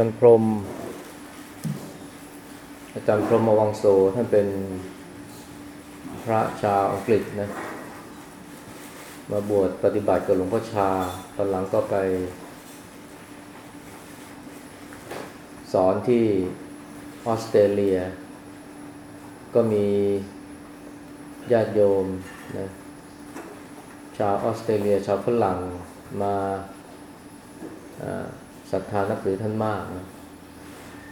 จารย์พรม อาจารย์พรมวังโสท่านเป็นพระชาวอังกฤษนะ มาบวชปฏิบัติกับหลวงพ่อชา ตอนหลังก็ไป สอนที่ออสเตรเลีย ก็มีญาติโยมนะชาวออสเตรเลียชาวฝรั่งมาอ่า ศรัทธานับถือท่านมากนะ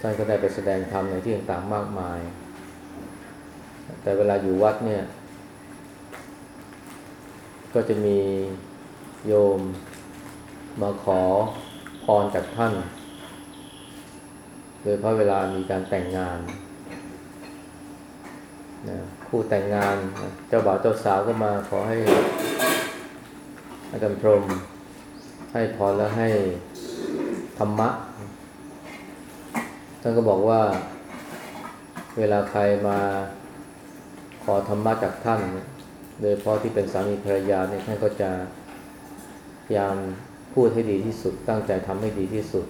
ท่านก็ได้ไปแสดงธรรมในที่ต่างๆมากมาย แต่เวลาอยู่วัดเนี่ย ก็จะมีโยมมาขอพรจากท่าน โดยเพราะเวลามีการแต่งงานนะคู่แต่งงานเจ้าบ่าวเจ้าสาวก็มาขอให้อาจารย์พรมให้พรและให้ ธรรมะ ท่านก็บอกว่า เวลาใครมาขอธรรมะจากท่าน โดยเฉพาะที่เป็นสามีภรรยาเนี่ยท่านก็จะพยายามพูดให้ดีที่สุด ตั้งใจทำให้ดีที่สุด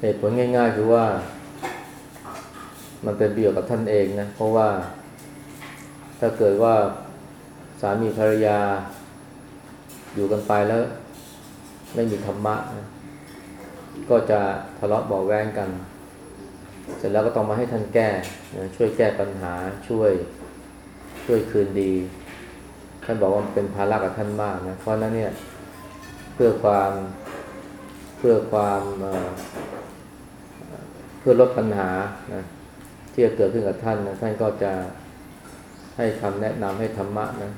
เหตุผลง่าย ๆ คือว่า มันเป็นประโยชน์กับท่านเองนะ เพราะว่าถ้าเกิดว่าสามีภรรยาอยู่กันไปแล้ว ไม่มีธรรมะ ก็จะทะเลาะเบาแวงกัน เสร็จแล้วก็ต้องมาให้ท่านแก้ ช่วยแก้ปัญหาช่วยช่วยคืนดี ท่านบอกว่าเป็นภาระกับท่านมากนะเพราะนั้นเนี่ยเพื่อความเพื่อความเอ่อเพื่อลดปัญหานะที่จะเกิดขึ้นกับท่านนะท่านก็จะให้คำแนะนำให้ธรรมะนะ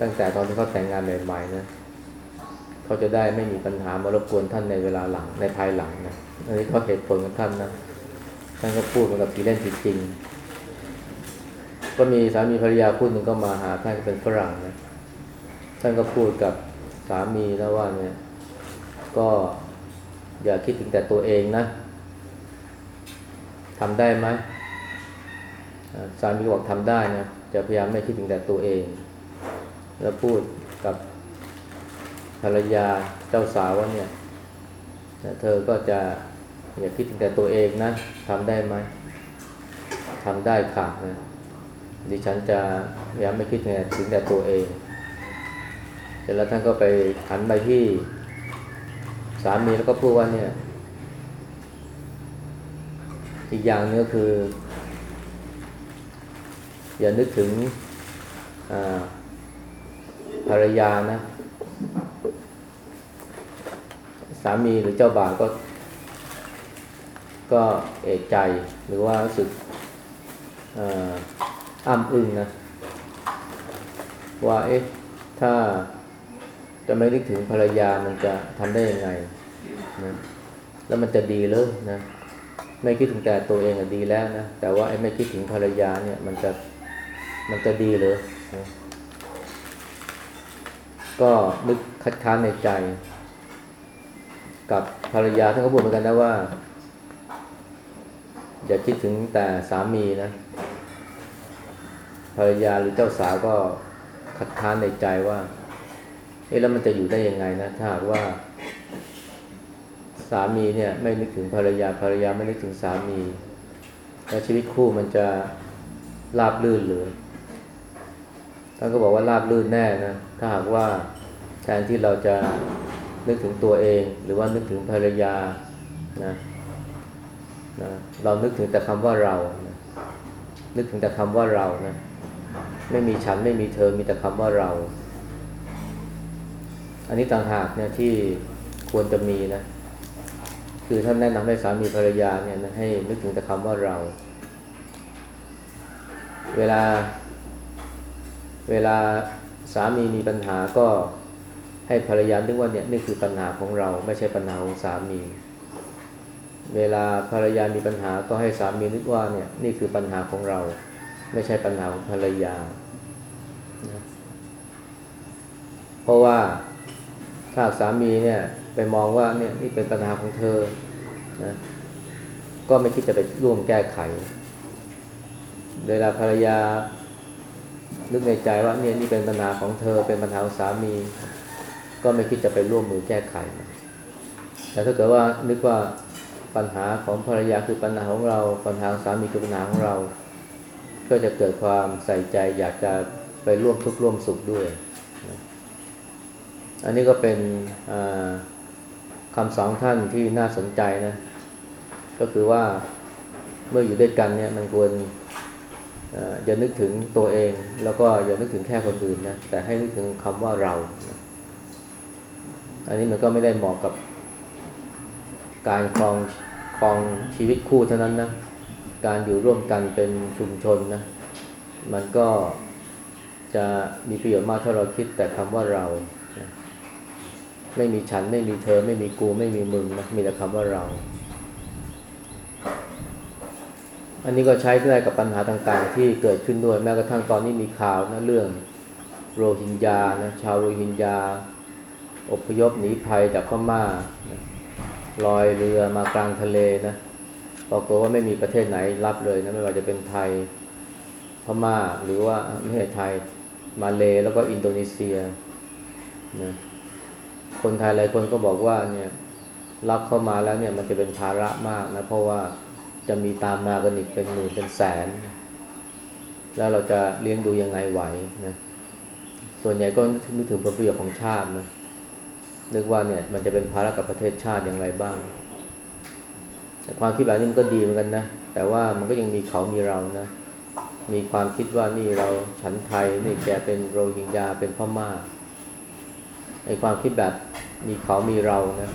ตั้งแต่ตอนที่เขาแต่งงานใหม่ๆนะ เขาจะได้ไม่มีปัญหามารบกวนท่านในเวลาหลังในภายหลังนะอันนี้ก็เหตุผลของท่านนะท่านก็พูดเหมือนกับทีเล่นทีจริงก็มีสามีภรรยาคู่หนึ่งก็มาหาท่านเป็นฝรั่งนะท่านก็พูดกับสามีแล้วว่าเนี่ย ก็อย่าคิดถึงแต่ตัวเองนะทำได้ไหมสามีบอกทำได้นะจะพยายามไม่คิดถึงแต่ตัวเอง แล้วพูดกับ ภรรยาเจ้าสาวว่าเนี่ยเธอก็จะอย่าคิดถึงแต่ตัวเองนะทำได้ไหมทำได้ค่ะนะดิฉันจะพยายามไม่คิดถึงแต่ถึงแต่ตัวเองเสร็จแล้วท่านก็ไปหันไปที่สามีแล้วก็พูดว่าเนี่ย อีกอย่างนึงก็คือ อย่านึกถึงภรรยานะ สามีหรือเจ้าบ่าวก็ ก็เอกใจหรือว่ารู้สึกอ่าอ้ำอึ้งนะ ว่าเอ๊ะถ้าจะไม่นึกถึงภรรยามันจะทำได้ยังไงนะแล้วมันจะดีเลยนะไม่คิดถึงแต่ตัวเองอะดีแล้วนะแต่ว่าไอ้ไม่คิดถึงภรรยาเนี่ย มันจะมันจะดีเลยนะก็นึกคัดค้านในใจ กับภรรยาท่านก็พูดเหมือนกันนะว่า อย่าคิดถึงแต่สามีนะ ภรรยาหรือเจ้าสาวก็คัดค้านในใจว่า เอ๊ะแล้วมันจะอยู่ได้ยังไงนะ ถ้าหากว่าสามีเนี่ยไม่นึกถึงภรรยาภรรยาไม่นึกถึงสามีแล้วชีวิตคู่มันจะราบลื่นหรือท่านก็บอกว่าราบลื่นแน่นะ ถ้าหากว่าแทนที่เราจะ นึกถึงตัวเอง หรือว่านึกถึงภรรยานะนะเรานึกถึงแต่คำว่าเรานะนึกถึงแต่คำว่าเรานะไม่มีฉันไม่มีเธอมีแต่คำว่าเรา อันนี้ต่างหากเนี่ยที่ควรจะมีนะ คือท่านแนะนำให้สามีภรรยาเนี่ยนะให้นึกถึงแต่คำว่าเรา เวลา เวลาสามีมีปัญหาก็ ให้ภรรยานึกว่าเนี่ยนี่คือปัญหาของเราไม่ใช่ปัญหาของสามี เวลาภรรยามีปัญหาก็ให้สามีนึกว่าเนี่ยนี่คือปัญหาของเรา ไม่ใช่ปัญหาของภรรยานะเพราะว่าถ้าสามีเนี่ยไปมองว่าเนี่ยนี่เป็นปัญหาของเธอนะก็ไม่คิดจะไปร่วมแก้ไข เวลาภรรยานึกในใจว่าเนี่ยนี่เป็นปัญหาของเธอเป็นปัญหาของสามี ก็ไม่คิดจะไปร่วมมือแก้ไขมันแต่ถ้าเกิดว่านึกว่าปัญหาของภรรยาคือปัญหาของเราปัญหาสามีคือปัญหาของเรา ก็จะเกิดความใส่ใจอยากจะไปร่วมทุกข์ร่วมสุขด้วย อันนี้ก็เป็นอ่าคำสอนท่านที่น่าสนใจนะ ก็คือว่าเมื่ออยู่ด้วยกันเนี่ยมันควรออย่านึกถึงตัวเอง แล้วก็อย่านึกถึงแค่คนอื่นนะแต่ให้นึกถึงคำว่าเรา อันนี้มันก็ไม่ได้เหมาะกับ การครองครองชีวิตคู่เท่านั้นนะ การอยู่ร่วมกันเป็นชุมชนนะ มันก็จะมีประโยชน์มากถ้าเราคิดแต่คำว่าเรา ไม่มีฉันไม่มีเธอ ไม่มีกูไม่มีมึงนะมีแต่คำว่าเรา อันนี้ก็ใช้ได้กับปัญหาต่างๆ ที่เกิดขึ้นด้วยแม้กระทั่งตอนนี้มีข่าวนะเรื่องโรฮิงญานะชาวโรฮิงญา อพยพหนีภัยจากพม่าลอยเรือมากลางทะเลนะปรากฏว่าไม่มีประเทศไหนรับเลยนะไม่ว่าจะเป็นไทยพม่าหรือว่าไม่ใช่ไทยมาเลแล้วก็อินโดนีเซียนะคนไทยหลายคนก็บอกว่าเนี่ยรับเข้ามาแล้วเนี่ยมันจะเป็นภาระมากนะเพราะว่าจะมีตามมากันอีกเป็นหมื่นเป็นแสน แล้วเราจะเลี้ยงดูยังไงไหวนะส่วนใหญ่ก็นึกถึงผลประโยชน์ของชาตินะ นึกว่าเนี่ยมันจะเป็นภาระกับประเทศชาติอย่างไรบ้าง แต่ความคิดแบบนี้มันก็ดีเหมือนกันนะ แต่ว่ามันก็ยังมีเขามีเรานะ มีความคิดว่านี่เราฉันไทยนี่แกเป็นโรฮิงญาเป็นพม่าไอความคิดแบบมีเขามีเรานะ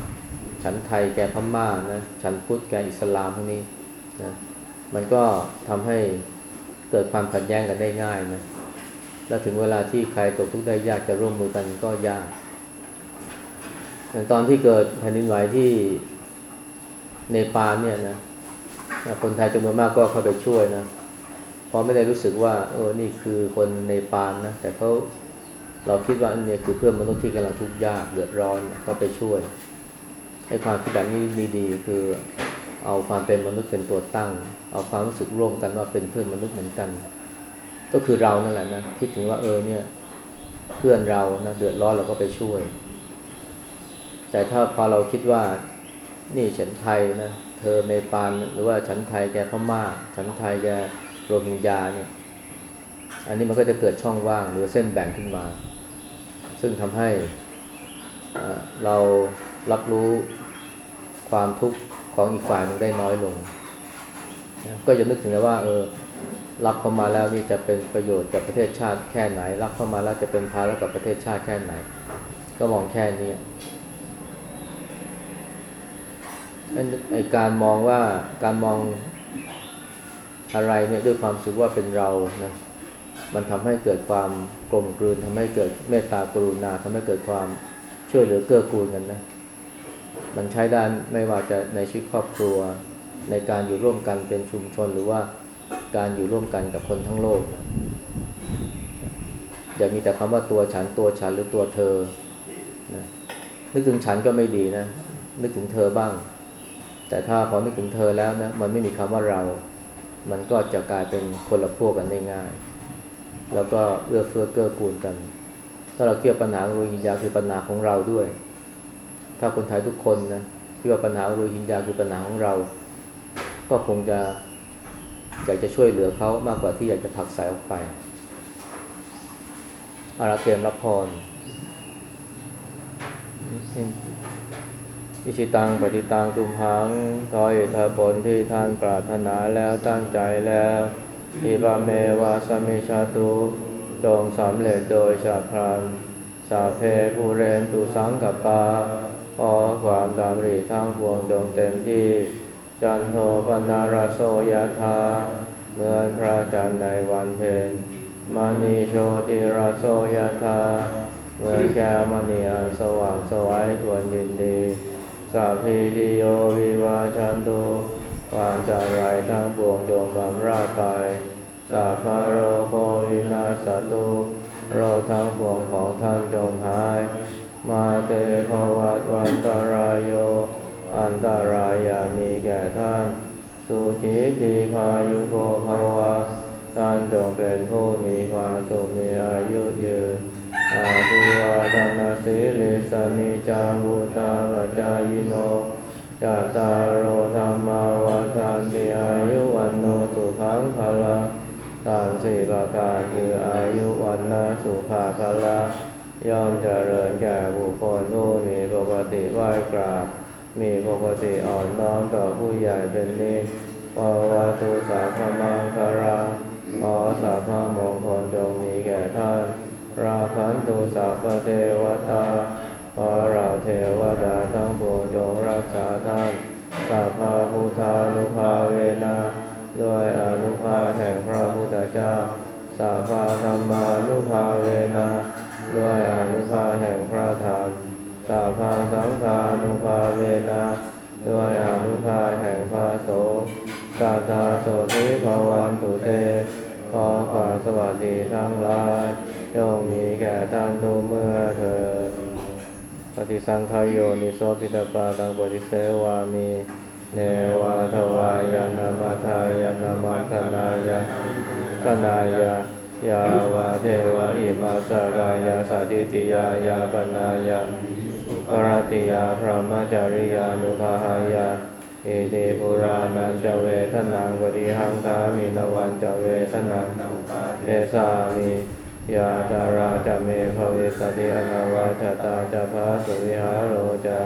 ฉันไทยแกพม่านะ ฉันพุทธแกอิสลามพวกนี้นะ มันก็ทำให้เกิดความขัดแย้งกันได้ง่ายนะ แล้วถึงเวลาที่ใครตกทุกข์ได้ยากจะร่วมมือกันก็ยาก อย่างตอนที่เกิดแผ่นดินไหวที่เนปาลเนี่ยนะคนไทยจำนวนมากก็เข้าไปช่วยนะเพราะไม่ได้รู้สึกว่า เออนี่คือคนเนปาลนะแต่เขาเราคิดว่าอันนี้คือเพื่อนมนุษย์ที่กำลังทุกข์ยากเดือดร้อนเขาไปช่วยให้ความคิดแบบนี้มีดีคือเอาความเป็นมนุษย์เป็นตัวตั้ง เอาความรู้สึกร่วมกันว่าเป็นเพื่อนมนุษย์เหมือนกัน ก็คือเรานั่นแหละนะคิดถึงว่าเออเนี่ย เพื่อนเรานะเดือดร้อนเราก็ไปช่วย แต่ถ้าพอเราคิดว่านี่ฉันไทยนะ เธอเนปาลหรือว่าฉันไทยแกพม่า ฉันไทยแกโรฮิงญาเนี่ย อันนี้มันก็จะเกิดช่องว่างหรือเส้นแบ่งขึ้นมา ซึ่งทำให้เรารับรู้ความทุกข์ของอีกฝ่ายหนึงได้น้อยลง ก็จะนึกถึงนะว่าเออรับเข้ามาแล้วนี่จะเป็นประโยชน์กับประเทศชาติแค่ไหน รับเข้ามาแล้วจะเป็นภาระกับประเทศชาติแค่ไหน ก็มองแค่นี้อัน ไอการมองว่าการมองอะไรเนี่ยด้วยความรู้สึกว่าเป็นเรานะมันทำให้เกิดความกลมกลืนทำให้เกิดเมตตากรุณาทำให้เกิดความช่วยเหลือเกื้อกูลกันนะมันใช้ได้ไม่ว่าจะในชีวิตครอบครัว ในการอยู่ร่วมกันเป็นชุมชนหรือว่าการอยู่ร่วมกันกับคนทั้งโลกนะอย่ามีแต่คำว่าตัวฉันตัวฉันหรือตัวเธอนะนึกถึงฉันก็ไม่ดีนะ นึกถึงเธอบ้าง แต่ถ้าพอนึกถึงเธอแล้วนะมันไม่มีคำว่าเรา มันก็จะกลายเป็นคนละพวกกันได้ง่าย แล้วก็เอื้อเฟื้อเกื้อกูลกัน ถ้าเราเกี่ยวปัญหาโรฮิงญาคือปัญหาของเราด้วย ถ้าคนไทยทุกคนนะที่ว่าปัญหาโรฮิงญาคือปัญหาของเรา ก็คงจะอยากจะช่วยเหลือเขามากกว่าที่อยากจะผลักสายออกไปอาราเตรียมรับพร อิชิตังปฏิตังตุมหังขอเหตุผลที่ท่านปรารถนาแล้วตั้งใจแล้วอิบาเมวาสมิชาตุจงสำเร็จโดยชาพรันสาเพภูเรนตุสังกปาขอความดำริทั้งปวงจงเต็มที่ จันโทปนาราโสยธาเหมือนพระจันทร์ในวันเพ็ญมณีโชติราโสยธาเหมือนแก้วมณีอันสว่างสวัยควรยินดี สัพพิติโยวิวาชันตุความจารายทั้งปวงจงบำราดไปสัพพโรโควินาสตุโรคทั้งปวงของท่านจงหาย มาเตภวัตวันตรายโย อันตรายามีแก่ท่าน สุขีทีพายุโกภาวะท่านจงเป็นผู้มีความสุข อาภิวาทนาสิลิสนิจามุตาปจายโนจาตารโอธรรมาวาทานติอายุวันโนสุขังพละทานสี่ประการคืออายุวันนะสุขภาพละย่อมเจริญแก่บุคคลผู้มีปกติไหวกราบ มีปกติอ่อนน้อมต่อผู้ใหญ่เป็นนิสวาวาตุสาพมังคาราขอสาพมงคลจงมีแก่ท่าน ราพันตุสัพเทวตาขอเราเทวดาทั้งปวงจงรักษาท่านสัพพะพุทธานุภาเวนะด้วยอนุภาแห่งพระพุทธเจ้าสัพพธรรมานุภาเวนะด้วยอนุภาแห่งพระธรรมสัพพสังฆานุภาเวนะด้วยอนุภาแห่งพระสงฆ์สัทธาโสธิภวันตุเต อความสวัสดีทั้งหลายจงมีแก่ท่านทุกเมื่อเถิดปฏิสังขายโยนิโสปิตปาตังบริเสวามีเนวาทวายานามาทายานามาคณายาคณายายาวาเทวะอิมาสกายาสัติติยายาปนายาปรติยาพระมจาริยานุภาหายา อิติปุรานันจะเวทนังปฏิหังคามินวันจะเวทนังเอสามิยาตาราจะเมภวิสติอนาวาชตาจะพาสุวิหารโรจา